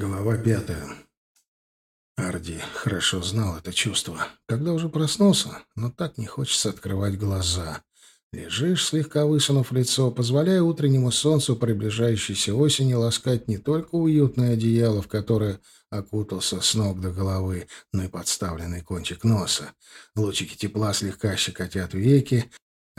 Глава пятая. Арди хорошо знал это чувство. Когда уже проснулся, но так не хочется открывать глаза. Лежишь, слегка высунув лицо, позволяя утреннему солнцу приближающейся осени ласкать не только уютное одеяло, в которое окутался с ног до головы, но и подставленный кончик носа. Лучики тепла слегка щекотят веки,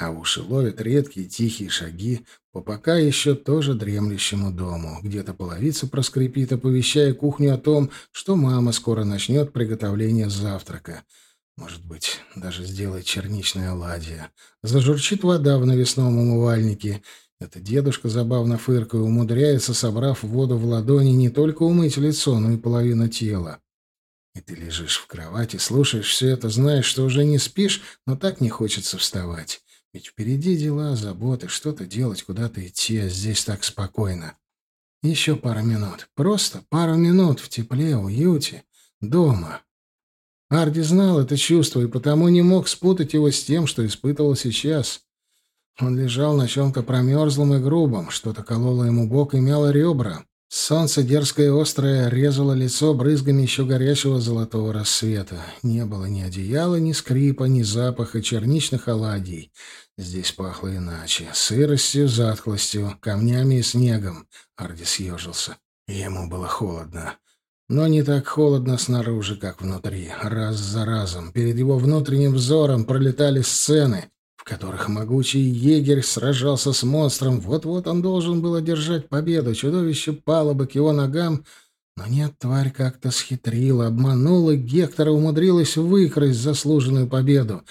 а уши ловят редкие тихие шаги по пока еще тоже дремлющему дому. Где-то половица проскрипит, оповещая кухню о том, что мама скоро начнет приготовление завтрака. Может быть, даже сделает черничное оладье. Зажурчит вода в навесном умывальнике. Это дедушка, забавно фыркая, умудряется, собрав воду в ладони, не только умыть лицо, но и половину тела. И ты лежишь в кровати, слушаешь все это, знаешь, что уже не спишь, но так не хочется вставать. Ведь впереди дела, заботы, что-то делать, куда-то идти, а здесь так спокойно. Еще пару минут. Просто пару минут в тепле, уюте, дома. Арди знал это чувство и потому не мог спутать его с тем, что испытывал сейчас. Он лежал на чем-то промерзлом и грубом, что-то кололо ему бок и мяло ребра. Солнце дерзкое и острое резало лицо брызгами еще горячего золотого рассвета. Не было ни одеяла, ни скрипа, ни запаха черничных оладий. Здесь пахло иначе. Сыростью, затхлостью, камнями и снегом. Арди съежился. Ему было холодно. Но не так холодно снаружи, как внутри. Раз за разом перед его внутренним взором пролетали сцены, в которых могучий егерь сражался с монстром. Вот-вот он должен был одержать победу. Чудовище пало бы к его ногам, но нет, тварь как-то схитрила, обманула Гектора, умудрилась выкрасть заслуженную победу.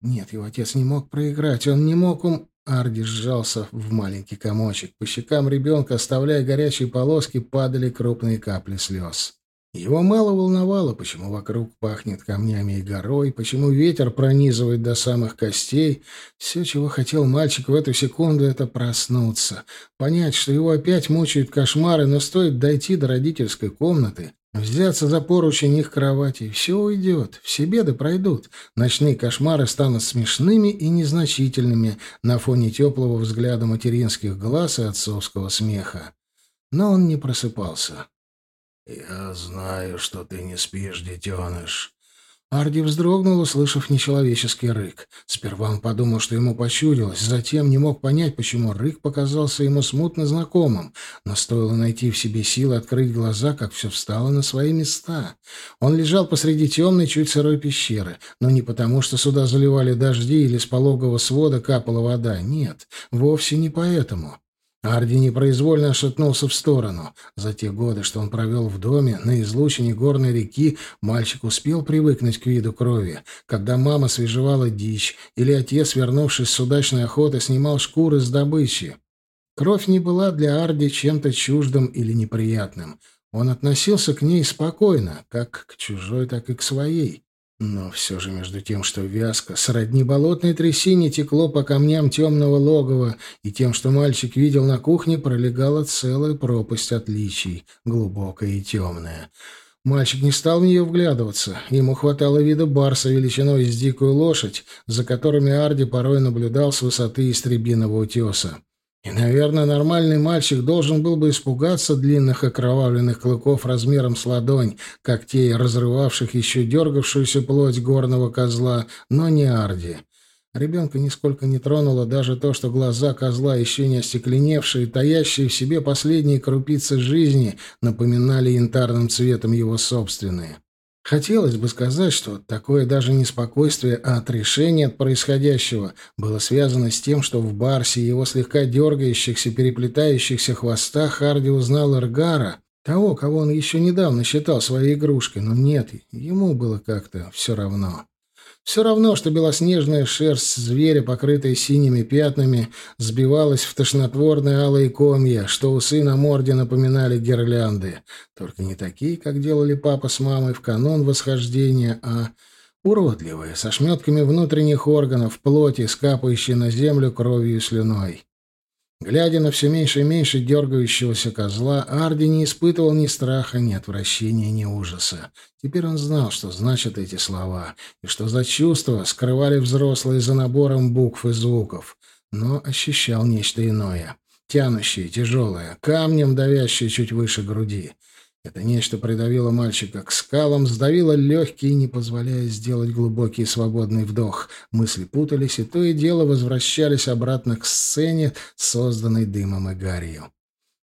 Нет, его отец не мог проиграть, он не мог ум... Арди сжался в маленький комочек. По щекам ребенка, оставляя горячие полоски, падали крупные капли слез. Его мало волновало, почему вокруг пахнет камнями и горой, почему ветер пронизывает до самых костей. Все, чего хотел мальчик в эту секунду, это проснуться. Понять, что его опять мучают кошмары, но стоит дойти до родительской комнаты, взяться за поручень их кровати, и все уйдет, все беды пройдут. Ночные кошмары станут смешными и незначительными на фоне теплого взгляда материнских глаз и отцовского смеха. Но он не просыпался. «Я знаю, что ты не спишь, детеныш». Арди вздрогнул, услышав нечеловеческий рык. Сперва он подумал, что ему почудилось, затем не мог понять, почему рык показался ему смутно знакомым, но стоило найти в себе силы открыть глаза, как все встало на свои места. Он лежал посреди темной, чуть сырой пещеры, но не потому, что сюда заливали дожди или с пологого свода капала вода, нет, вовсе не поэтому. Арди непроизвольно шатнулся в сторону. За те годы, что он провел в доме, на излучине горной реки, мальчик успел привыкнуть к виду крови. Когда мама свежевала дичь, или отец, вернувшись с удачной охоты, снимал шкуры с добычи. Кровь не была для Арди чем-то чуждым или неприятным. Он относился к ней спокойно, как к чужой, так и к своей. Но все же между тем, что вязко, сродни болотной трясине текло по камням темного логова, и тем, что мальчик видел на кухне, пролегала целая пропасть отличий, глубокая и темная. Мальчик не стал в нее вглядываться. Ему хватало вида барса величиной с дикую лошадь, за которыми Арди порой наблюдал с высоты истребиного утеса. И, наверное, нормальный мальчик должен был бы испугаться длинных окровавленных клыков размером с ладонь, когтей, разрывавших еще дергавшуюся плоть горного козла, но не Арди. Ребенка нисколько не тронуло даже то, что глаза козла, еще не остекленевшие, таящие в себе последние крупицы жизни, напоминали янтарным цветом его собственные. Хотелось бы сказать, что такое даже не спокойствие, а отрешение от происходящего было связано с тем, что в Барсе его слегка дергающихся, переплетающихся хвостах Харди узнал Эргара, того, кого он еще недавно считал своей игрушкой, но нет, ему было как-то все равно. Все равно, что белоснежная шерсть зверя, покрытая синими пятнами, сбивалась в тошнотворные алые комья, что усы на морде напоминали гирлянды. Только не такие, как делали папа с мамой в канон восхождения, а уродливые, со шметками внутренних органов, плоти, скапающие на землю кровью и слюной. Глядя на все меньше и меньше дергающегося козла, Арди не испытывал ни страха, ни отвращения, ни ужаса. Теперь он знал, что значат эти слова, и что за чувства скрывали взрослые за набором букв и звуков, но ощущал нечто иное, тянущее, тяжелое, камнем давящее чуть выше груди. Это нечто придавило мальчика к скалам, сдавило легкие, не позволяя сделать глубокий и свободный вдох. Мысли путались, и то и дело возвращались обратно к сцене, созданной дымом и гарью.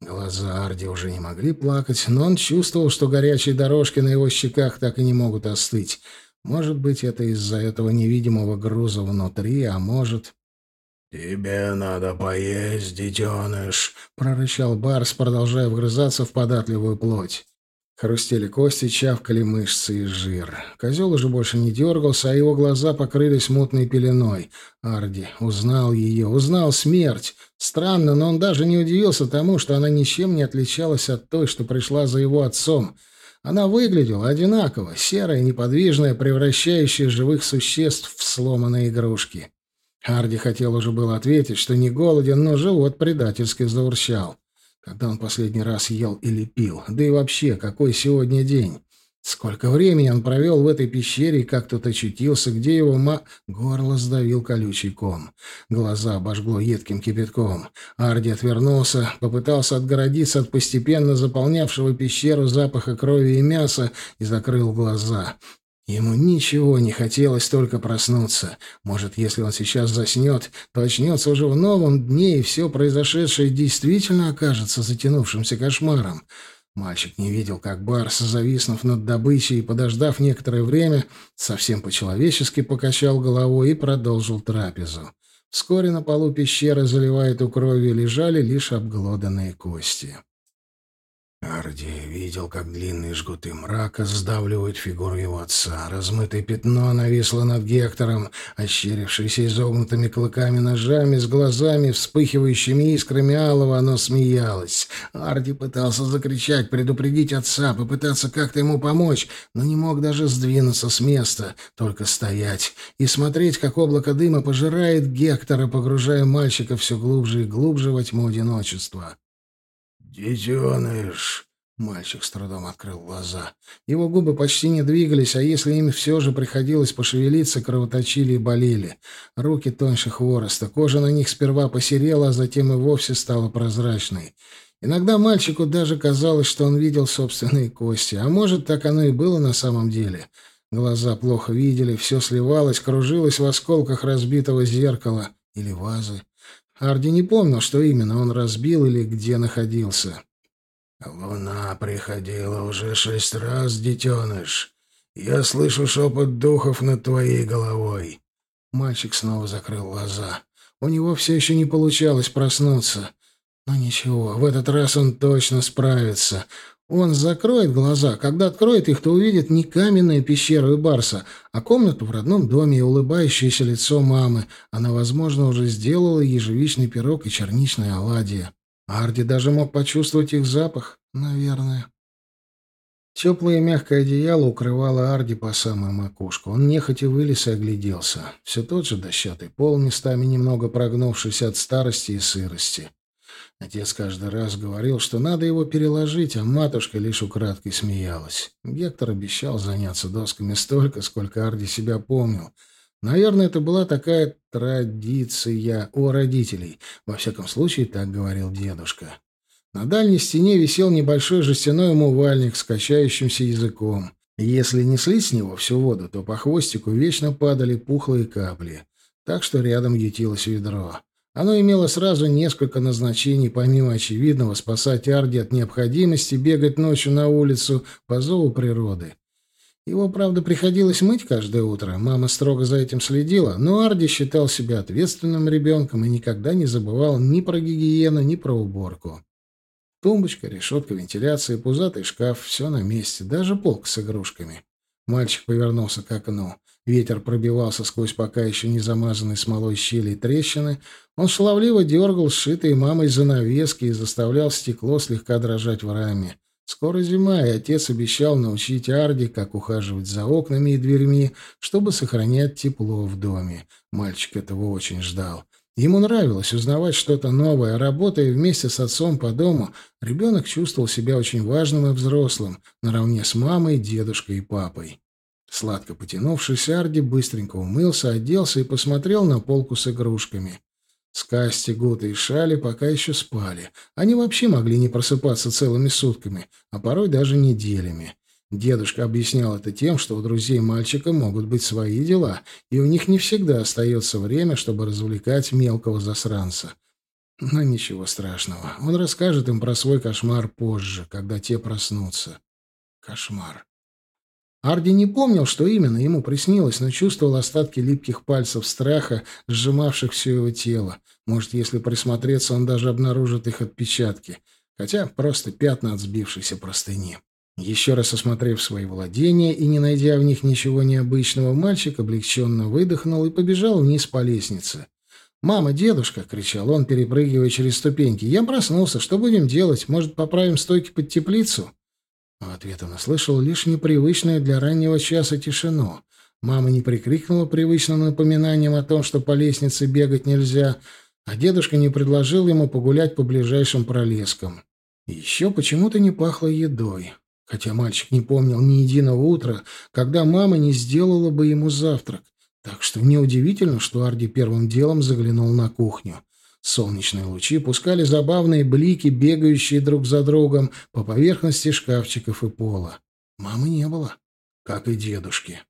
Глаза Арди уже не могли плакать, но он чувствовал, что горячие дорожки на его щеках так и не могут остыть. Может быть, это из-за этого невидимого груза внутри, а может... «Тебе надо поесть, детеныш», — прорычал Барс, продолжая вгрызаться в податливую плоть. Хрустели кости, чавкали мышцы и жир. Козел уже больше не дергался, а его глаза покрылись мутной пеленой. Арди узнал ее, узнал смерть. Странно, но он даже не удивился тому, что она ничем не отличалась от той, что пришла за его отцом. Она выглядела одинаково, серая, неподвижная, превращающая живых существ в сломанные игрушки. Арди хотел уже было ответить, что не голоден, но живот предательски заурчал. Когда он последний раз ел или пил? Да и вообще, какой сегодня день? Сколько времени он провел в этой пещере и как тут очутился, где его ма... Горло сдавил колючий ком. Глаза обожгло едким кипятком. Арди отвернулся, попытался отгородиться от постепенно заполнявшего пещеру запаха крови и мяса и закрыл глаза. Ему ничего не хотелось, только проснуться. Может, если он сейчас заснет, то очнется уже в новом дне, и все произошедшее действительно окажется затянувшимся кошмаром. Мальчик не видел, как Барс, зависнув над добычей и подождав некоторое время, совсем по-человечески покачал головой и продолжил трапезу. Вскоре на полу пещеры, заливая эту кровью, лежали лишь обглоданные кости. Арди видел, как длинные жгуты мрака сдавливают фигуру его отца. Размытое пятно нависло над Гектором, ощерившееся изогнутыми клыками ножами, с глазами, вспыхивающими искрами алого, оно смеялось. Арди пытался закричать, предупредить отца, попытаться как-то ему помочь, но не мог даже сдвинуться с места, только стоять и смотреть, как облако дыма пожирает Гектора, погружая мальчика все глубже и глубже во тьму одиночества. «Детеныш!» Мальчик с трудом открыл глаза. Его губы почти не двигались, а если им все же приходилось пошевелиться, кровоточили и болели. Руки тоньше хвороста, кожа на них сперва посерела, а затем и вовсе стала прозрачной. Иногда мальчику даже казалось, что он видел собственные кости, а может, так оно и было на самом деле. Глаза плохо видели, все сливалось, кружилось в осколках разбитого зеркала или вазы. Арди не помнил, что именно он разбил или где находился. «Луна приходила уже шесть раз, детеныш. Я слышу шепот духов над твоей головой». Мальчик снова закрыл глаза. У него все еще не получалось проснуться. Но ничего, в этот раз он точно справится. Он закроет глаза. Когда откроет их, то увидит не каменную пещеру и барса, а комнату в родном доме и улыбающееся лицо мамы. Она, возможно, уже сделала ежевичный пирог и черничное оладье. Арди даже мог почувствовать их запах, наверное. Теплое мягкое одеяло укрывало Арди по самую макушку. Он нехотя вылез и огляделся. Все тот же дощатый пол, местами немного прогнувшись от старости и сырости. Отец каждый раз говорил, что надо его переложить, а матушка лишь украдкой смеялась. Гектор обещал заняться досками столько, сколько Арди себя помнил. Наверное, это была такая традиция у родителей. Во всяком случае, так говорил дедушка. На дальней стене висел небольшой жестяной умывальник с качающимся языком. Если не слить с него всю воду, то по хвостику вечно падали пухлые капли. Так что рядом ютилось ведро. Оно имело сразу несколько назначений, помимо очевидного спасать Арди от необходимости бегать ночью на улицу по зову природы. Его, правда, приходилось мыть каждое утро. Мама строго за этим следила, но Арди считал себя ответственным ребенком и никогда не забывал ни про гигиену, ни про уборку. Тумбочка, решетка вентиляции, пузатый шкаф — все на месте, даже полка с игрушками. Мальчик повернулся к окну. Ветер пробивался сквозь пока еще не замазанные смолой щели и трещины. Он шаловливо дергал сшитые мамой занавески и заставлял стекло слегка дрожать в раме. Скоро зима, и отец обещал научить Арди, как ухаживать за окнами и дверьми, чтобы сохранять тепло в доме. Мальчик этого очень ждал. Ему нравилось узнавать что-то новое. Работая вместе с отцом по дому, ребенок чувствовал себя очень важным и взрослым, наравне с мамой, дедушкой и папой. Сладко потянувшись, Арди быстренько умылся, оделся и посмотрел на полку с игрушками. Скасти, Гута и Шали пока еще спали. Они вообще могли не просыпаться целыми сутками, а порой даже неделями. Дедушка объяснял это тем, что у друзей мальчика могут быть свои дела, и у них не всегда остается время, чтобы развлекать мелкого засранца. Но ничего страшного. Он расскажет им про свой кошмар позже, когда те проснутся. Кошмар. Арди не помнил, что именно ему приснилось, но чувствовал остатки липких пальцев страха, сжимавших все его тело. Может, если присмотреться, он даже обнаружит их отпечатки, хотя просто пятна от сбившейся простыни. Еще раз осмотрев свои владения и не найдя в них ничего необычного, мальчик облегченно выдохнул и побежал вниз по лестнице. «Мама, дедушка!» — кричал он, перепрыгивая через ступеньки. «Я проснулся. Что будем делать? Может, поправим стойки под теплицу?» В ответ он услышал лишь непривычную для раннего часа тишину. Мама не прикрикнула привычным напоминанием о том, что по лестнице бегать нельзя, а дедушка не предложил ему погулять по ближайшим пролескам. еще почему-то не пахло едой. Хотя мальчик не помнил ни единого утра, когда мама не сделала бы ему завтрак. Так что неудивительно, что Арди первым делом заглянул на кухню. Солнечные лучи пускали забавные блики, бегающие друг за другом по поверхности шкафчиков и пола. Мамы не было, как и дедушки.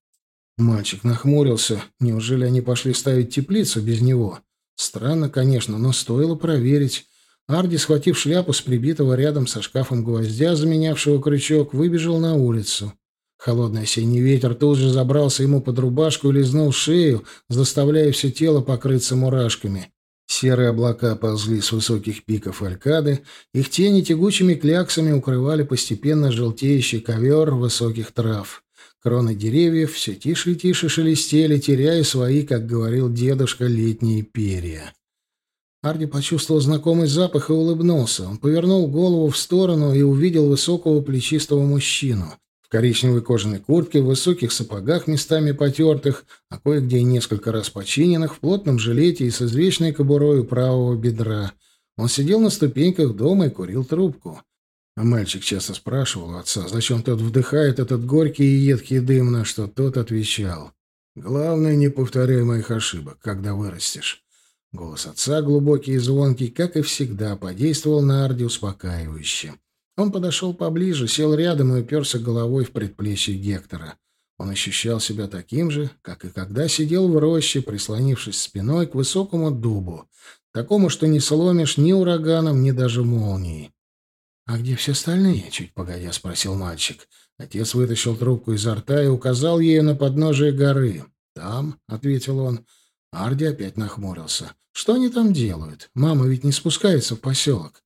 Мальчик нахмурился. Неужели они пошли ставить теплицу без него? Странно, конечно, но стоило проверить. Арди, схватив шляпу с прибитого рядом со шкафом гвоздя, заменявшего крючок, выбежал на улицу. Холодный осенний ветер тут же забрался ему под рубашку и лизнул шею, заставляя все тело покрыться мурашками. Серые облака ползли с высоких пиков Алькады, их тени тягучими кляксами укрывали постепенно желтеющий ковер высоких трав. Кроны деревьев все тише и тише шелестели, теряя свои, как говорил дедушка, летние перья. Арди почувствовал знакомый запах и улыбнулся. Он повернул голову в сторону и увидел высокого плечистого мужчину коричневой кожаной куртке, в высоких сапогах, местами потертых, а кое-где несколько раз починенных, в плотном жилете и с извечной кобурой правого бедра. Он сидел на ступеньках дома и курил трубку. А мальчик часто спрашивал отца, зачем тот вдыхает этот горький и едкий дым, на что тот отвечал. «Главное, не повторяй моих ошибок, когда вырастешь». Голос отца, глубокий и звонкий, как и всегда, подействовал на Арди успокаивающе. Он подошел поближе, сел рядом и уперся головой в предплечье Гектора. Он ощущал себя таким же, как и когда сидел в роще, прислонившись спиной к высокому дубу, такому, что не сломишь ни ураганом, ни даже молнией. «А где все остальные?» — чуть погодя спросил мальчик. Отец вытащил трубку изо рта и указал ею на подножие горы. «Там», — ответил он. Арди опять нахмурился. «Что они там делают? Мама ведь не спускается в поселок».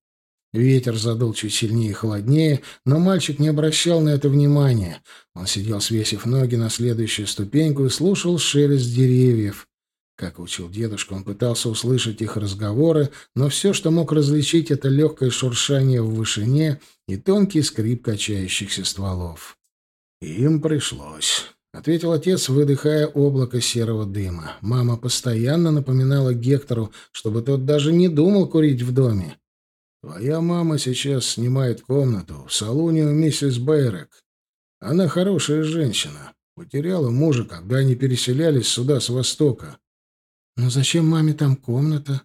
Ветер задул чуть сильнее и холоднее, но мальчик не обращал на это внимания. Он сидел, свесив ноги на следующую ступеньку и слушал шелест деревьев. Как учил дедушка, он пытался услышать их разговоры, но все, что мог различить, это легкое шуршание в вышине и тонкий скрип качающихся стволов. «Им пришлось», — ответил отец, выдыхая облако серого дыма. Мама постоянно напоминала Гектору, чтобы тот даже не думал курить в доме. Твоя мама сейчас снимает комнату в салоне у миссис Бейрек. Она хорошая женщина. Потеряла мужа, когда они переселялись сюда с востока. Но зачем маме там комната?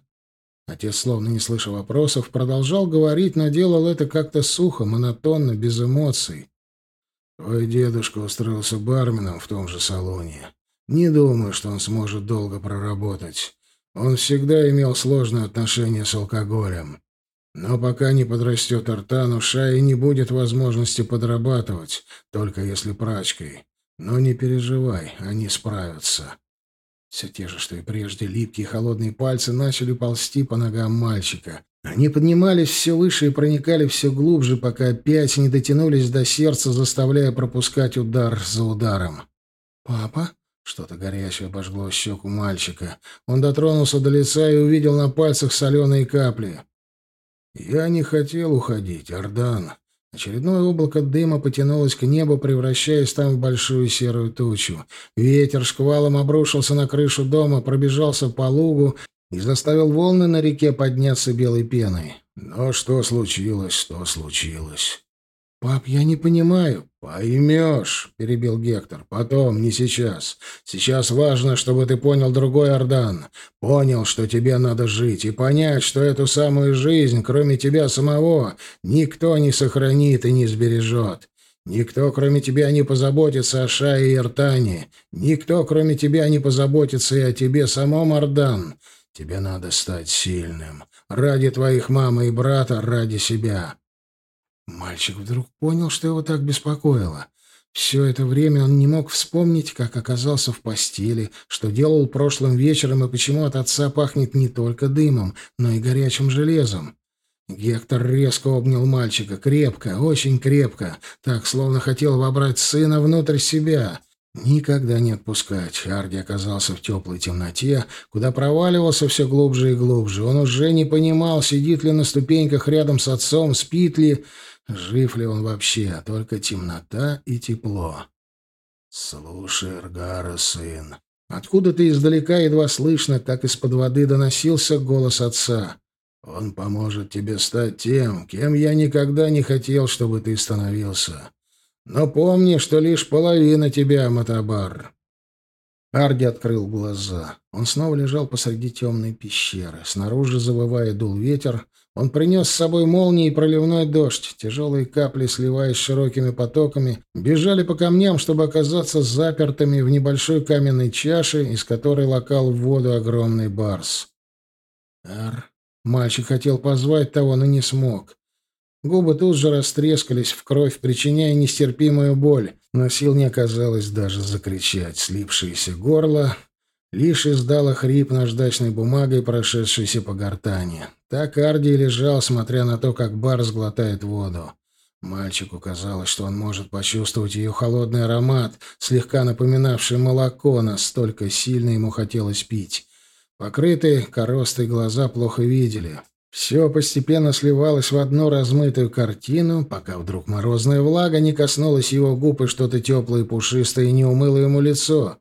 Отец, словно не слыша вопросов, продолжал говорить, но делал это как-то сухо, монотонно, без эмоций. Твой дедушка устроился барменом в том же салоне. Не думаю, что он сможет долго проработать. Он всегда имел сложные отношения с алкоголем. Но пока не подрастет артан, у Шаи не будет возможности подрабатывать, только если прачкой. Но не переживай, они справятся. Все те же, что и прежде, липкие холодные пальцы начали ползти по ногам мальчика. Они поднимались все выше и проникали все глубже, пока опять не дотянулись до сердца, заставляя пропускать удар за ударом. «Папа?» Что-то горячее обожгло щеку мальчика. Он дотронулся до лица и увидел на пальцах соленые капли. Я не хотел уходить, Ардан. Очередное облако дыма потянулось к небу, превращаясь там в большую серую тучу. Ветер шквалом обрушился на крышу дома, пробежался по лугу и заставил волны на реке подняться белой пеной. Но что случилось, что случилось. «Пап, я не понимаю». «Поймешь», — перебил Гектор. «Потом, не сейчас. Сейчас важно, чтобы ты понял другое, Ордан. Понял, что тебе надо жить, и понять, что эту самую жизнь, кроме тебя самого, никто не сохранит и не сбережет. Никто, кроме тебя, не позаботится о Шае и Иртане. Никто, кроме тебя, не позаботится и о тебе самом, Ордан. Тебе надо стать сильным. Ради твоих мамы и брата, ради себя. Мальчик вдруг понял, что его так беспокоило. Все это время он не мог вспомнить, как оказался в постели, что делал прошлым вечером и почему от отца пахнет не только дымом, но и горячим железом. Гектор резко обнял мальчика, крепко, очень крепко, так, словно хотел вобрать сына внутрь себя. Никогда не отпускать. Арди оказался в теплой темноте, куда проваливался все глубже и глубже. Он уже не понимал, сидит ли на ступеньках рядом с отцом, спит ли, Жив ли он вообще? Только темнота и тепло. «Слушай, Эргара, сын». Откуда-то издалека едва слышно, как из-под воды доносился голос отца. «Он поможет тебе стать тем, кем я никогда не хотел, чтобы ты становился. Но помни, что лишь половина тебя, Матабар». Арди открыл глаза. Он снова лежал посреди темной пещеры. Снаружи, завывая, дул ветер, он принес с собой молнии и проливной дождь. Тяжелые капли, сливаясь широкими потоками, бежали по камням, чтобы оказаться запертыми в небольшой каменной чаше, из которой лакал в воду огромный барс. «Ар...» Мальчик хотел позвать того, но не смог. Губы тут же растрескались в кровь, причиняя нестерпимую боль, но сил не оказалось даже закричать. Слипшееся горло лишь издало хрип наждачной бумагой, прошедшейся по гортани. Так Арди лежал, смотря на то, как бар сглотает воду. Мальчику казалось, что он может почувствовать ее холодный аромат, слегка напоминавший молоко, настолько сильно ему хотелось пить. Покрытые коростой глаза плохо видели. Все постепенно сливалось в одну размытую картину, пока вдруг морозная влага не коснулась его губ, и что-то теплое пушистое не умыло ему лицо.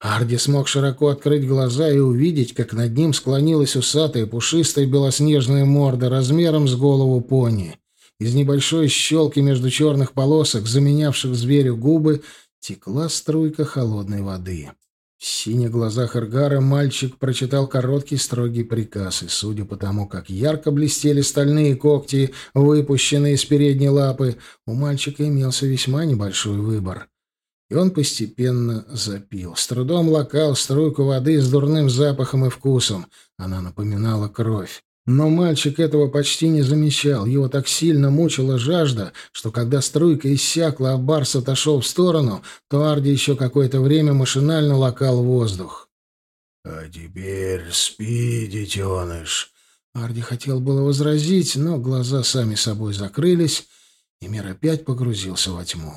Арди смог широко открыть глаза и увидеть, как над ним склонилась усатая, пушистая белоснежная морда размером с голову пони. Из небольшой щелки между черных полосок, заменявших зверю губы, текла струйка холодной воды. В синих глазах Эргара мальчик прочитал короткий строгий приказ, и, судя по тому, как ярко блестели стальные когти, выпущенные из передней лапы, у мальчика имелся весьма небольшой выбор — и он постепенно запил. С трудом лакал струйку воды с дурным запахом и вкусом. Она напоминала кровь. Но мальчик этого почти не замечал. Его так сильно мучила жажда, что когда струйка иссякла, а Барс отошел в сторону, то Арди еще какое-то время машинально лакал воздух. «А теперь спи, детеныш!» Арди хотел было возразить, но глаза сами собой закрылись, и мир опять погрузился во тьму.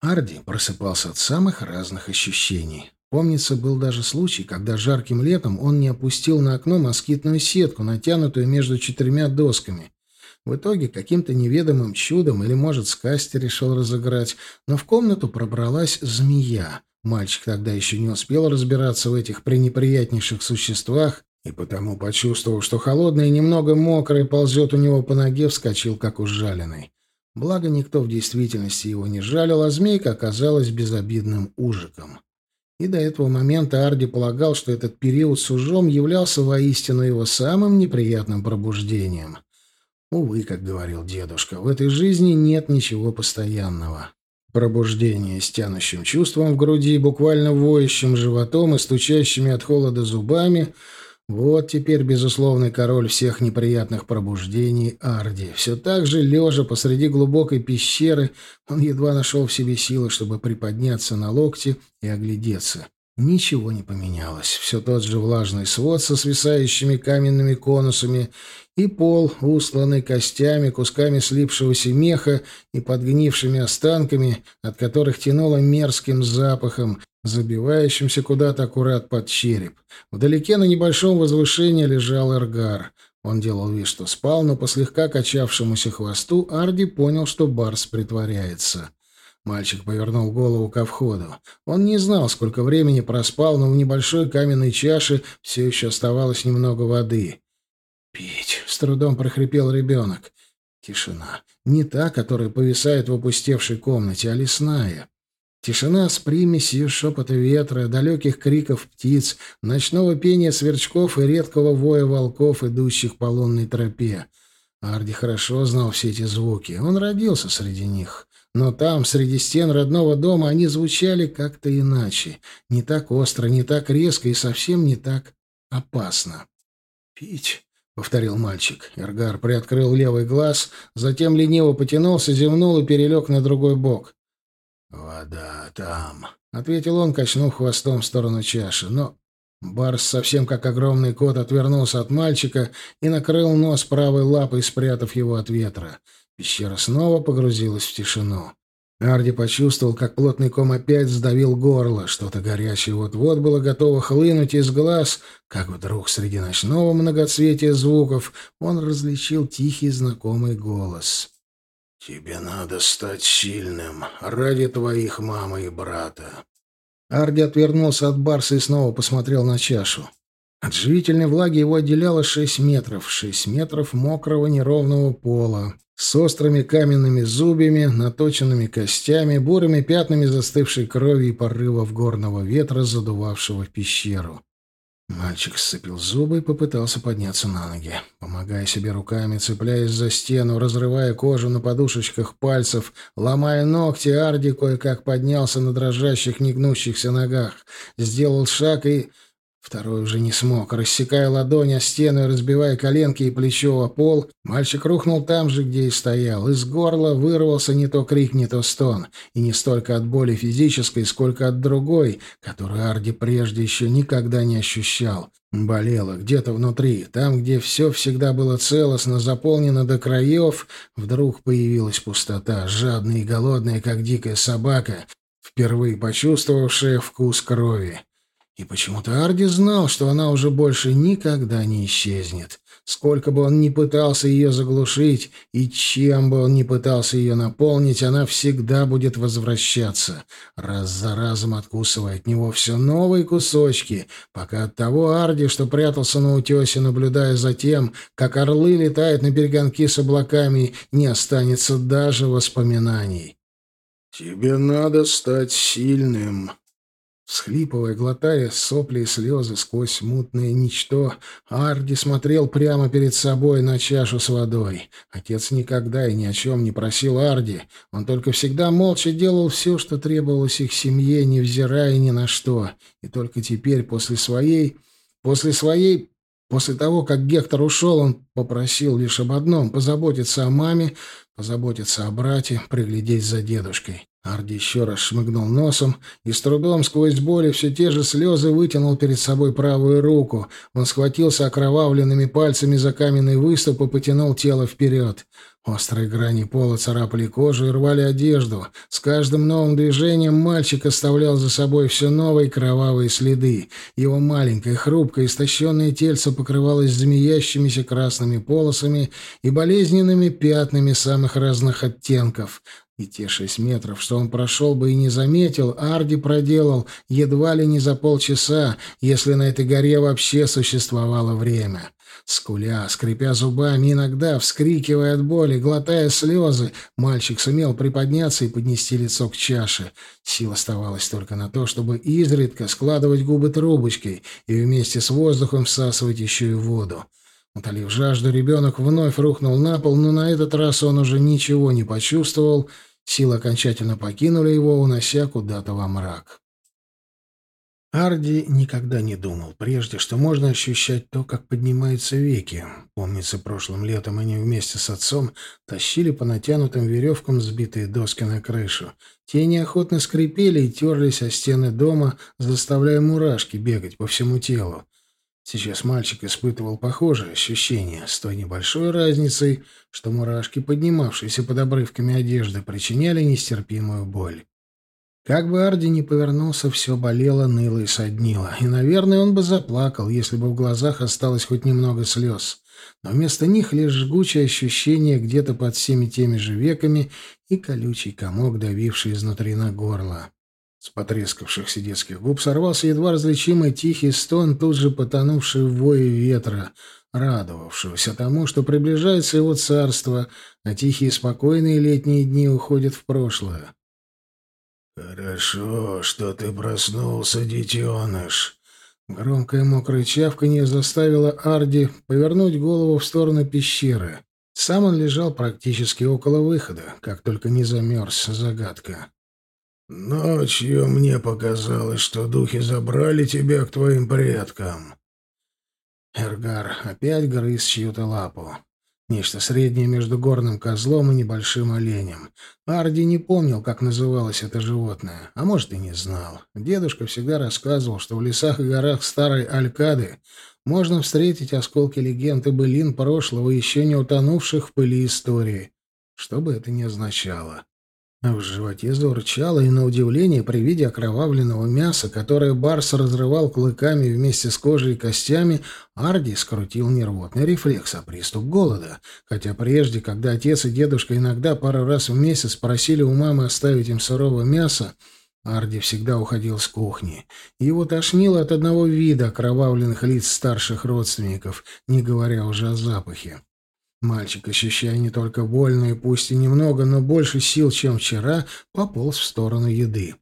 Арди просыпался от самых разных ощущений. Помнится, был даже случай, когда жарким летом он не опустил на окно москитную сетку, натянутую между четырьмя досками. В итоге каким-то неведомым чудом, или, может, скасти решил разыграть, но в комнату пробралась змея. Мальчик тогда еще не успел разбираться в этих пренеприятнейших существах, и потому, почувствовав, что холодное и немного мокрое ползет у него по ноге, вскочил как ужаленный. Благо, никто в действительности его не жалил, а змейка оказалась безобидным ужиком. И до этого момента Арди полагал, что этот период с ужом являлся воистину его самым неприятным пробуждением. Увы, как говорил дедушка, в этой жизни нет ничего постоянного. Пробуждение с тянущим чувством в груди, буквально воющим животом и стучащими от холода зубами — вот теперь безусловный король всех неприятных пробуждений Арди. Все так же, лежа посреди глубокой пещеры, он едва нашел в себе силы, чтобы приподняться на локти и оглядеться. Ничего не поменялось. Все тот же влажный свод со свисающими каменными конусами и пол, устланный костями, кусками слипшегося меха и подгнившими останками, от которых тянуло мерзким запахом, забивающимся куда-то аккурат под череп. Вдалеке на небольшом возвышении лежал Эргар. Он делал вид, что спал, но по слегка качавшемуся хвосту Арди понял, что Барс притворяется. Мальчик повернул голову ко входу. Он не знал, сколько времени проспал, но в небольшой каменной чаше все еще оставалось немного воды. «Пить!» — с трудом прохрипел ребенок. Тишина. Не та, которая повисает в опустевшей комнате, а лесная. Тишина с примесью шепота ветра, далеких криков птиц, ночного пения сверчков и редкого воя волков, идущих по лунной тропе. Арди хорошо знал все эти звуки. Он родился среди них. Но там, среди стен родного дома, они звучали как-то иначе. Не так остро, не так резко и совсем не так опасно. «Пить», — повторил мальчик. Эргар приоткрыл левый глаз, затем лениво потянулся, зевнул и перелег на другой бок. «Вода там», — ответил он, качнув хвостом в сторону чаши. Но Барс, совсем как огромный кот, отвернулся от мальчика и накрыл нос правой лапой, спрятав его от ветра. Пещера снова погрузилась в тишину. Арди почувствовал, как плотный ком опять сдавил горло. Что-то горячее вот-вот было готово хлынуть из глаз, как вдруг среди ночного многоцветия звуков он различил тихий знакомый голос. «Тебе надо стать сильным ради твоих мамы и брата». Арди отвернулся от Барса и снова посмотрел на чашу. От живительной влаги его отделяло шесть метров, шесть метров мокрого неровного пола, с острыми каменными зубьями, наточенными костями, бурыми пятнами застывшей крови и порывов горного ветра, задувавшего в пещеру. Мальчик сцепил зубы и попытался подняться на ноги. Помогая себе руками, цепляясь за стену, разрывая кожу на подушечках пальцев, ломая ногти, Арди кое-как поднялся на дрожащих, негнущихся ногах, сделал шаг и Второй уже не смог. Рассекая ладонь о стену и разбивая коленки и плечо о пол, мальчик рухнул там же, где и стоял. Из горла вырвался не то крик, не то стон. И не столько от боли физической, сколько от другой, которую Арди прежде еще никогда не ощущал. Болело где-то внутри. Там, где все всегда было целостно, заполнено до краев, вдруг появилась пустота, жадная и голодная, как дикая собака, впервые почувствовавшая вкус крови. И почему-то Арди знал, что она уже больше никогда не исчезнет. Сколько бы он ни пытался ее заглушить, и чем бы он ни пытался ее наполнить, она всегда будет возвращаться, раз за разом откусывая от него все новые кусочки, пока от того Арди, что прятался на утесе, наблюдая за тем, как орлы летают на перегонки с облаками, не останется даже воспоминаний. «Тебе надо стать сильным», Всхлипывая, глотая сопли и слезы сквозь мутное ничто, Арди смотрел прямо перед собой на чашу с водой. Отец никогда и ни о чем не просил Арди. Он только всегда молча делал все, что требовалось их семье, невзирая ни на что. И только теперь, после своей... После своей... После того, как Гектор ушел, он попросил лишь об одном — позаботиться о маме, позаботиться о брате, приглядеть за дедушкой. Арди еще раз шмыгнул носом и с трудом сквозь боли все те же слезы вытянул перед собой правую руку. Он схватился окровавленными пальцами за каменный выступ и потянул тело вперед. Острые грани пола царапали кожу и рвали одежду. С каждым новым движением мальчик оставлял за собой все новые кровавые следы. Его маленькое, хрупкое, истощенное тельце покрывалось змеящимися красными полосами и болезненными пятнами самых разных оттенков. И те шесть метров, что он прошел бы и не заметил, Арди проделал едва ли не за полчаса, если на этой горе вообще существовало время. Скуля, скрипя зубами, иногда вскрикивая от боли, глотая слезы, мальчик сумел приподняться и поднести лицо к чаше. Сил оставалась только на то, чтобы изредка складывать губы трубочкой и вместе с воздухом всасывать еще и воду. Утолив жажду, ребенок вновь рухнул на пол, но на этот раз он уже ничего не почувствовал — Силы окончательно покинули его, унося куда-то во мрак. Арди никогда не думал прежде, что можно ощущать то, как поднимаются веки. Помнится, прошлым летом они вместе с отцом тащили по натянутым веревкам сбитые доски на крышу. Те неохотно скрипели и терлись о стены дома, заставляя мурашки бегать по всему телу. Сейчас мальчик испытывал похожее ощущение, с той небольшой разницей, что мурашки, поднимавшиеся под обрывками одежды, причиняли нестерпимую боль. Как бы Арди ни повернулся, все болело, ныло и соднило, и, наверное, он бы заплакал, если бы в глазах осталось хоть немного слез. Но вместо них лишь жгучее ощущение где-то под всеми теми же веками и колючий комок, давивший изнутри на горло. С потрескавшихся детских губ сорвался едва различимый тихий стон, тут же потонувший в вое ветра, радовавшегося тому, что приближается его царство, а тихие спокойные летние дни уходят в прошлое. «Хорошо, что ты проснулся, детеныш!» Громкое мокрое чавканье заставило Арди повернуть голову в сторону пещеры. Сам он лежал практически около выхода, как только не замерз загадка. «Ночью мне показалось, что духи забрали тебя к твоим предкам». Эргар опять грыз чью-то лапу. Нечто среднее между горным козлом и небольшим оленем. Арди не помнил, как называлось это животное, а может и не знал. Дедушка всегда рассказывал, что в лесах и горах старой Алькады можно встретить осколки легенд и былин прошлого, еще не утонувших в пыли истории. Что бы это ни означало. А в животе заурчало, и на удивление при виде окровавленного мяса, которое Барс разрывал клыками вместе с кожей и костями, Арди скрутил нервотный рефлекс, а приступ голода. Хотя прежде, когда отец и дедушка иногда пару раз в месяц просили у мамы оставить им сырого мяса, Арди всегда уходил с кухни. Его тошнило от одного вида окровавленных лиц старших родственников, не говоря уже о запахе. Мальчик, ощущая не только больно и пусть и немного, но больше сил, чем вчера, пополз в сторону еды.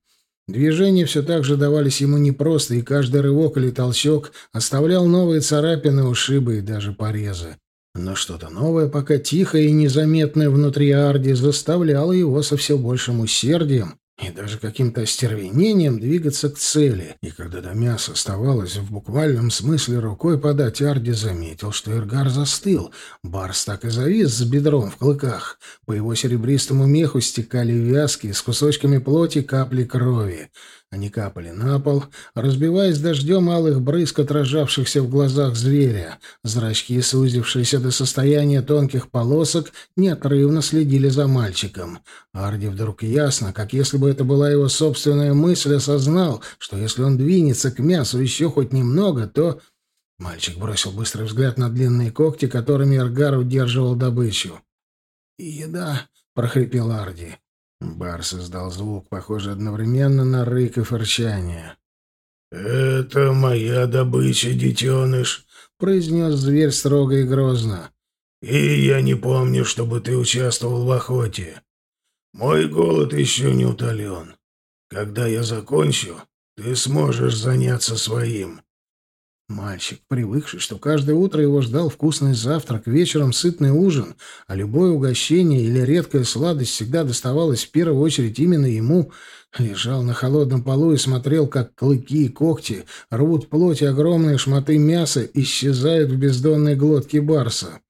Движения все так же давались ему непросто, и каждый рывок или толчок оставлял новые царапины, ушибы и даже порезы. Но что-то новое, пока тихое и незаметное внутри Арди, заставляло его со все большим усердием и даже каким-то остервенением двигаться к цели. И когда до мяса оставалось в буквальном смысле рукой подать, Арди заметил, что Эргар застыл. Барс так и завис с бедром в клыках. По его серебристому меху стекали вязки с кусочками плоти капли крови. Они капали на пол, разбиваясь дождем алых брызг, отражавшихся в глазах зверя. Зрачки, сузившиеся до состояния тонких полосок, неотрывно следили за мальчиком. Арди вдруг ясно, как если бы это была его собственная мысль, осознал, что если он двинется к мясу еще хоть немного, то... Мальчик бросил быстрый взгляд на длинные когти, которыми Эргар удерживал добычу. «Еда!» — прохрипел Арди. Барс издал звук, похожий одновременно на рык и фырчание. «Это моя добыча, детеныш», — произнес зверь строго и грозно. «И я не помню, чтобы ты участвовал в охоте. Мой голод еще не утолен. Когда я закончу, ты сможешь заняться своим. Мальчик, привыкший, что каждое утро его ждал вкусный завтрак, вечером сытный ужин, а любое угощение или редкая сладость всегда доставалась в первую очередь именно ему, лежал на холодном полу и смотрел, как клыки и когти рвут плоть и огромные шматы мяса исчезают в бездонной глотке барса.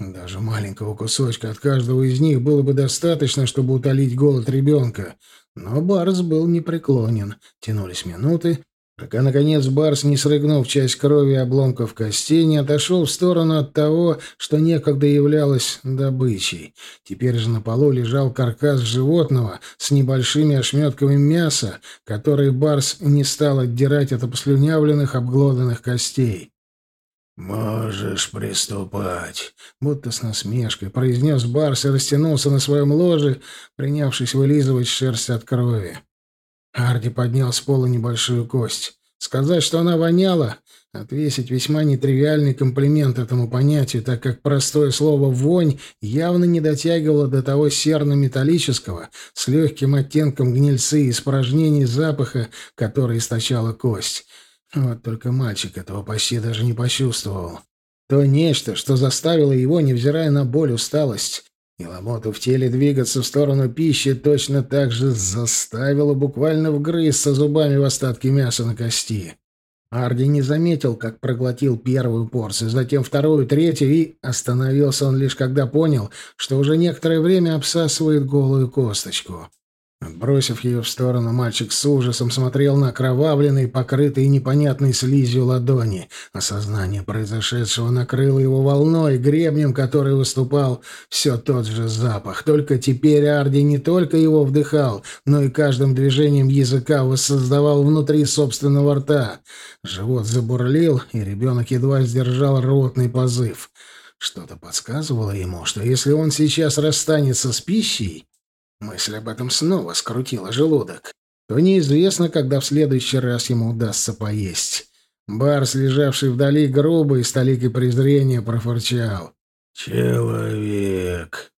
Даже маленького кусочка от каждого из них было бы достаточно, чтобы утолить голод ребенка. Но Барс был непреклонен. Тянулись минуты, Пока, наконец, Барс, не срыгнув часть крови и обломков костей, не отошел в сторону от того, что некогда являлось добычей. Теперь же на полу лежал каркас животного с небольшими ошметками мяса, который Барс не стал отдирать от послюнявленных, обглоданных костей. «Можешь приступать», — будто с насмешкой произнес Барс и растянулся на своем ложе, принявшись вылизывать шерсть от крови. Арди поднял с пола небольшую кость. Сказать, что она воняла, отвесить весьма нетривиальный комплимент этому понятию, так как простое слово «вонь» явно не дотягивало до того серно-металлического, с легким оттенком гнильцы и испражнений запаха, который источала кость. Вот только мальчик этого почти даже не почувствовал. То нечто, что заставило его, невзирая на боль, усталость, и ломоту в теле двигаться в сторону пищи точно так же заставило буквально вгрызться зубами в остатки мяса на кости. Арди не заметил, как проглотил первую порцию, затем вторую, третью, и остановился он лишь когда понял, что уже некоторое время обсасывает голую косточку. Отбросив ее в сторону, мальчик с ужасом смотрел на окровавленные, покрытые непонятной слизью ладони. Осознание произошедшего накрыло его волной, гребнем, который выступал все тот же запах. Только теперь Арди не только его вдыхал, но и каждым движением языка воссоздавал внутри собственного рта. Живот забурлил, и ребенок едва сдержал ротный позыв. Что-то подсказывало ему, что если он сейчас расстанется с пищей, Мысль об этом снова скрутила желудок. то неизвестно, когда в следующий раз ему удастся поесть. Барс, лежавший вдали грубо и с толикой презрения, профорчал. «Человек!»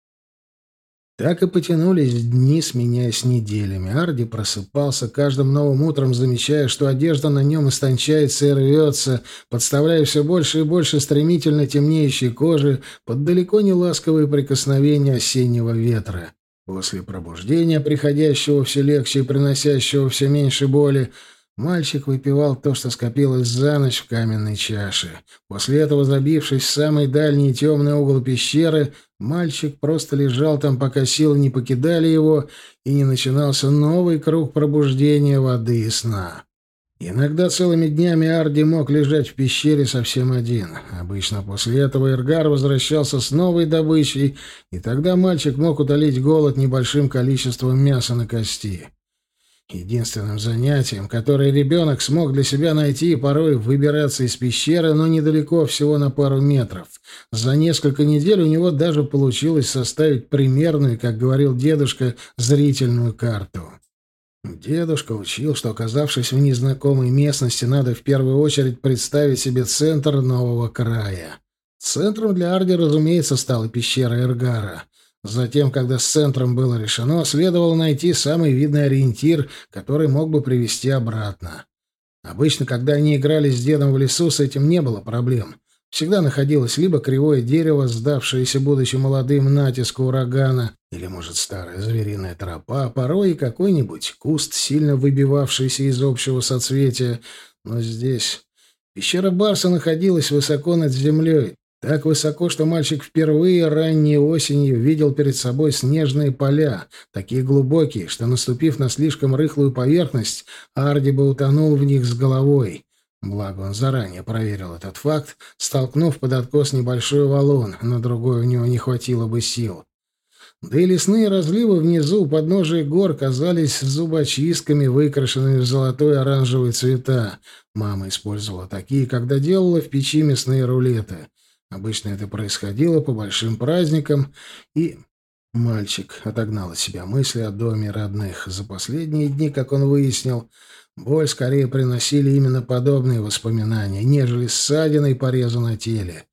Так и потянулись дни, сменяясь неделями. Арди просыпался каждым новым утром, замечая, что одежда на нем истончается и рвется, подставляя все больше и больше стремительно темнеющей кожи под далеко не ласковые прикосновения осеннего ветра. После пробуждения, приходящего все легче и приносящего все меньше боли, Мальчик выпивал то, что скопилось за ночь в каменной чаше. После этого, забившись в самый дальний темный угол пещеры, мальчик просто лежал там, пока силы не покидали его, и не начинался новый круг пробуждения воды и сна. Иногда целыми днями Арди мог лежать в пещере совсем один. Обычно после этого Иргар возвращался с новой добычей, и тогда мальчик мог утолить голод небольшим количеством мяса на кости. Единственным занятием, которое ребенок смог для себя найти, порой выбираться из пещеры, но недалеко, всего на пару метров. За несколько недель у него даже получилось составить примерную, как говорил дедушка, зрительную карту. Дедушка учил, что, оказавшись в незнакомой местности, надо в первую очередь представить себе центр нового края. Центром для Арди, разумеется, стала пещера Эргара. Затем, когда с центром было решено, следовало найти самый видный ориентир, который мог бы привести обратно. Обычно, когда они играли с дедом в лесу, с этим не было проблем. Всегда находилось либо кривое дерево, сдавшееся, будучи молодым, натиску урагана, или, может, старая звериная тропа, а порой и какой-нибудь куст, сильно выбивавшийся из общего соцветия. Но здесь... Пещера Барса находилась высоко над землей, так высоко, что мальчик впервые ранней осенью видел перед собой снежные поля, такие глубокие, что, наступив на слишком рыхлую поверхность, Арди бы утонул в них с головой. Благо он заранее проверил этот факт, столкнув под откос небольшой валун, на другой у него не хватило бы сил. Да и лесные разливы внизу, у подножия гор, казались зубочистками, выкрашенными в золотой и оранжевый цвета. Мама использовала такие, когда делала в печи мясные рулеты. Обычно это происходило по большим праздникам, и мальчик отогнал от себя мысли о доме родных. За последние дни, как он выяснил, боль скорее приносили именно подобные воспоминания, нежели ссадины и порезы на теле.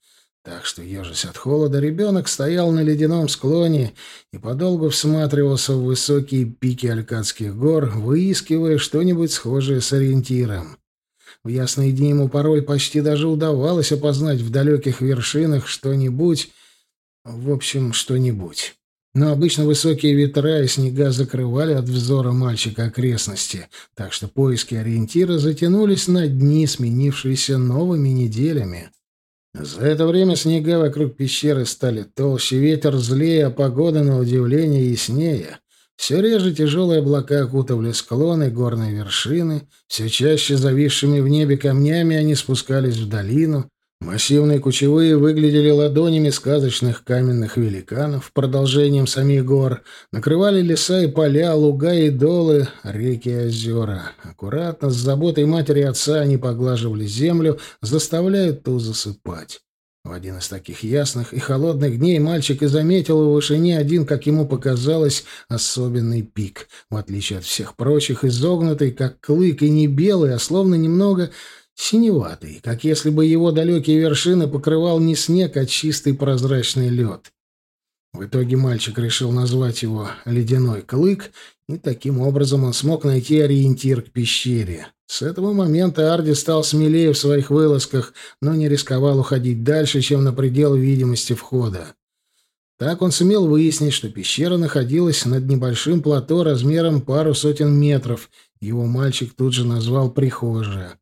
Так что, ежась от холода, ребенок стоял на ледяном склоне и подолгу всматривался в высокие пики Алькадских гор, выискивая что-нибудь схожее с ориентиром. В ясные дни ему порой почти даже удавалось опознать в далеких вершинах что-нибудь, в общем, что-нибудь. Но обычно высокие ветра и снега закрывали от взора мальчика окрестности, так что поиски ориентира затянулись на дни, сменившиеся новыми неделями. За это время снега вокруг пещеры стали толще, ветер злее, а погода, на удивление, яснее. Все реже тяжелые облака окутывали склоны, горные вершины, все чаще зависшими в небе камнями они спускались в долину. Массивные кучевые выглядели ладонями сказочных каменных великанов, продолжением самих гор, накрывали леса и поля, луга и долы, реки и озера. Аккуратно, с заботой матери и отца они поглаживали землю, заставляя ту засыпать. В один из таких ясных и холодных дней мальчик и заметил в вышине один, как ему показалось, особенный пик. В отличие от всех прочих, изогнутый, как клык, и не белый, а словно немного синеватый, как если бы его далекие вершины покрывал не снег, а чистый прозрачный лед. В итоге мальчик решил назвать его «Ледяной клык», и таким образом он смог найти ориентир к пещере. С этого момента Арди стал смелее в своих вылазках, но не рисковал уходить дальше, чем на предел видимости входа. Так он сумел выяснить, что пещера находилась над небольшим плато размером пару сотен метров. Его мальчик тут же назвал «прихожая».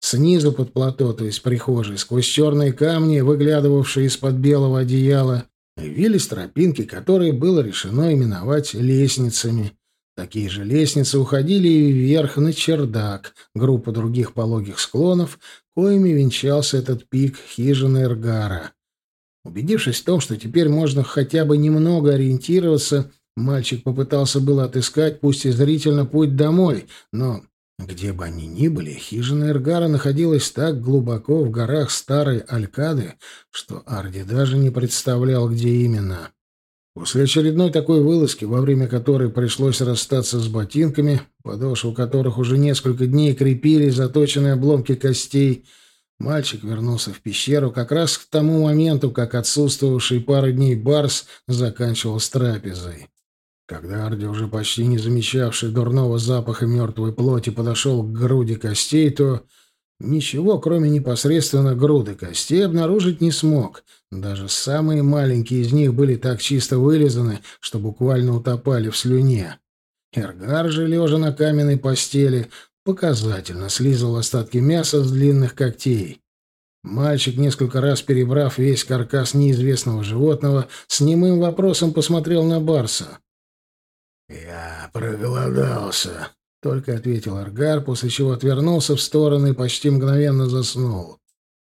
Снизу под плато, то есть прихожей, сквозь черные камни, выглядывавшие из-под белого одеяла, вились тропинки, которые было решено именовать лестницами. Такие же лестницы уходили и вверх на чердак, группа других пологих склонов, коими венчался этот пик хижины Эргара. Убедившись в том, что теперь можно хотя бы немного ориентироваться, мальчик попытался было отыскать, пусть и зрительно, путь домой, но где бы они ни были, хижина Эргара находилась так глубоко в горах старой Алькады, что Арди даже не представлял, где именно. После очередной такой вылазки, во время которой пришлось расстаться с ботинками, подошву которых уже несколько дней крепили заточенные обломки костей, мальчик вернулся в пещеру как раз к тому моменту, как отсутствовавший пару дней Барс заканчивал с трапезой. Когда Арди, уже почти не замечавший дурного запаха мертвой плоти, подошел к груди костей, то Ничего, кроме непосредственно груды костей, обнаружить не смог. Даже самые маленькие из них были так чисто вылизаны, что буквально утопали в слюне. Эргар же, лежа на каменной постели, показательно слизал остатки мяса с длинных когтей. Мальчик, несколько раз перебрав весь каркас неизвестного животного, с немым вопросом посмотрел на Барса. «Я проголодался», — только ответил Аргар, после чего отвернулся в сторону и почти мгновенно заснул.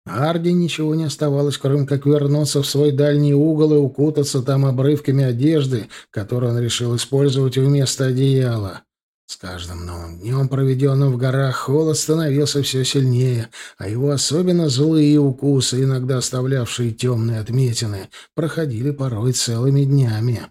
Арди ничего не оставалось, кроме как вернуться в свой дальний угол и укутаться там обрывками одежды, которую он решил использовать вместо одеяла. С каждым новым днем, проведенным в горах, холод становился все сильнее, а его особенно злые укусы, иногда оставлявшие темные отметины, проходили порой целыми днями.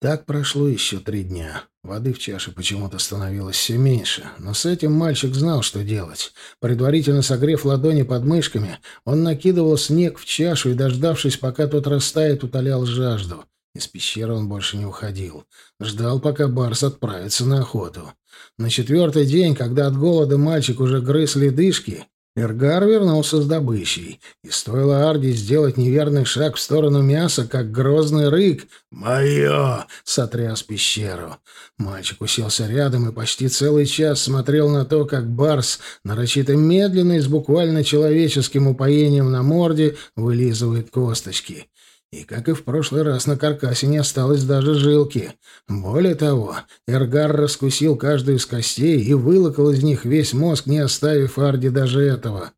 Так прошло еще три дня. Воды в чаше почему-то становилось все меньше, но с этим мальчик знал, что делать. Предварительно согрев ладони под мышками, он накидывал снег в чашу и, дождавшись, пока тот растает, утолял жажду. Из пещеры он больше не уходил. Ждал, пока Барс отправится на охоту. На четвертый день, когда от голода мальчик уже грыз ледышки, Эргар вернулся с добычей, и стоило Арди сделать неверный шаг в сторону мяса, как грозный рык «Мое!» сотряс пещеру. Мальчик уселся рядом и почти целый час смотрел на то, как Барс, нарочито медленно и с буквально человеческим упоением на морде, вылизывает косточки. И, как и в прошлый раз, на каркасе не осталось даже жилки. Более того, Эргар раскусил каждую из костей и вылокал из них весь мозг, не оставив Арди даже этого.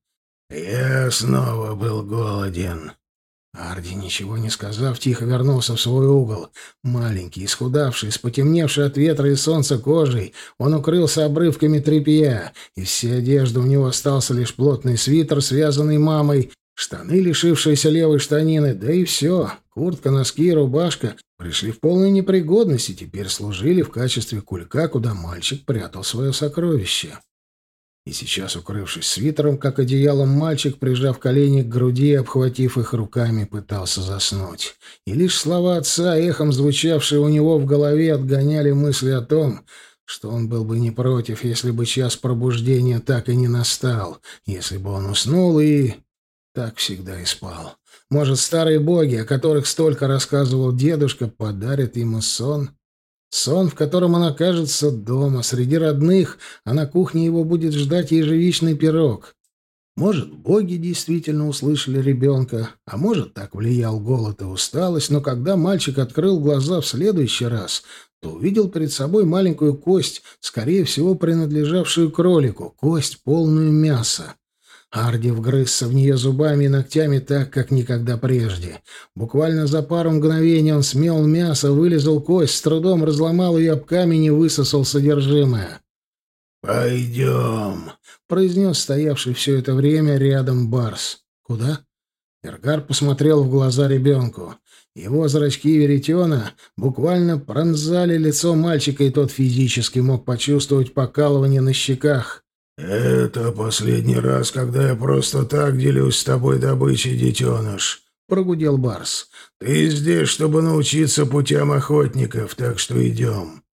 «Я снова был голоден». Арди, ничего не сказав, тихо вернулся в свой угол. Маленький, исхудавший, с потемневшей от ветра и солнца кожей, он укрылся обрывками тряпья. Из всей одежды у него остался лишь плотный свитер, связанный мамой, Штаны, лишившиеся левой штанины, да и все. Куртка, носки и рубашка пришли в полную непригодность и теперь служили в качестве кулька, куда мальчик прятал свое сокровище. И сейчас, укрывшись свитером, как одеялом, мальчик, прижав колени к груди и обхватив их руками, пытался заснуть. И лишь слова отца, эхом звучавшие у него в голове, отгоняли мысли о том, что он был бы не против, если бы час пробуждения так и не настал, если бы он уснул и так всегда и спал. Может, старые боги, о которых столько рассказывал дедушка, подарят ему сон? Сон, в котором он окажется дома, среди родных, а на кухне его будет ждать ежевичный пирог. Может, боги действительно услышали ребенка, а может, так влиял голод и усталость, но когда мальчик открыл глаза в следующий раз, то увидел перед собой маленькую кость, скорее всего, принадлежавшую кролику, кость, полную мяса. Арди вгрызся в нее зубами и ногтями так, как никогда прежде. Буквально за пару мгновений он смел мясо, вылезал кость, с трудом разломал ее об камень и высосал содержимое. «Пойдем», — произнес стоявший все это время рядом Барс. «Куда?» Эргар посмотрел в глаза ребенку. Его зрачки веретена буквально пронзали лицо мальчика, и тот физически мог почувствовать покалывание на щеках. «Это последний раз, когда я просто так делюсь с тобой добычей, детеныш», — прогудел Барс. «Ты здесь, чтобы научиться путям охотников, так что идем».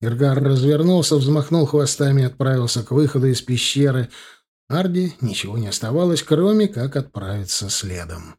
Иргар развернулся, взмахнул хвостами и отправился к выходу из пещеры. Арди ничего не оставалось, кроме как отправиться следом.